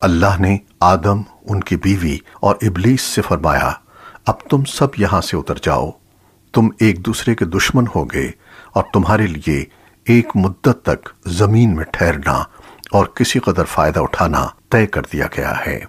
اللہ نے آدم، ان کی بیوی اور ابلیس سے فرمایا، اب تم سب یہاں سے اتر جاؤ۔ تم ایک دوسرے کے دشمن ہوگے اور تمہارے لیے ایک مدت تک زمین میں ٹھہرنا اور کسی قدر فائدہ اٹھانا طے کر دیا گیا ہے۔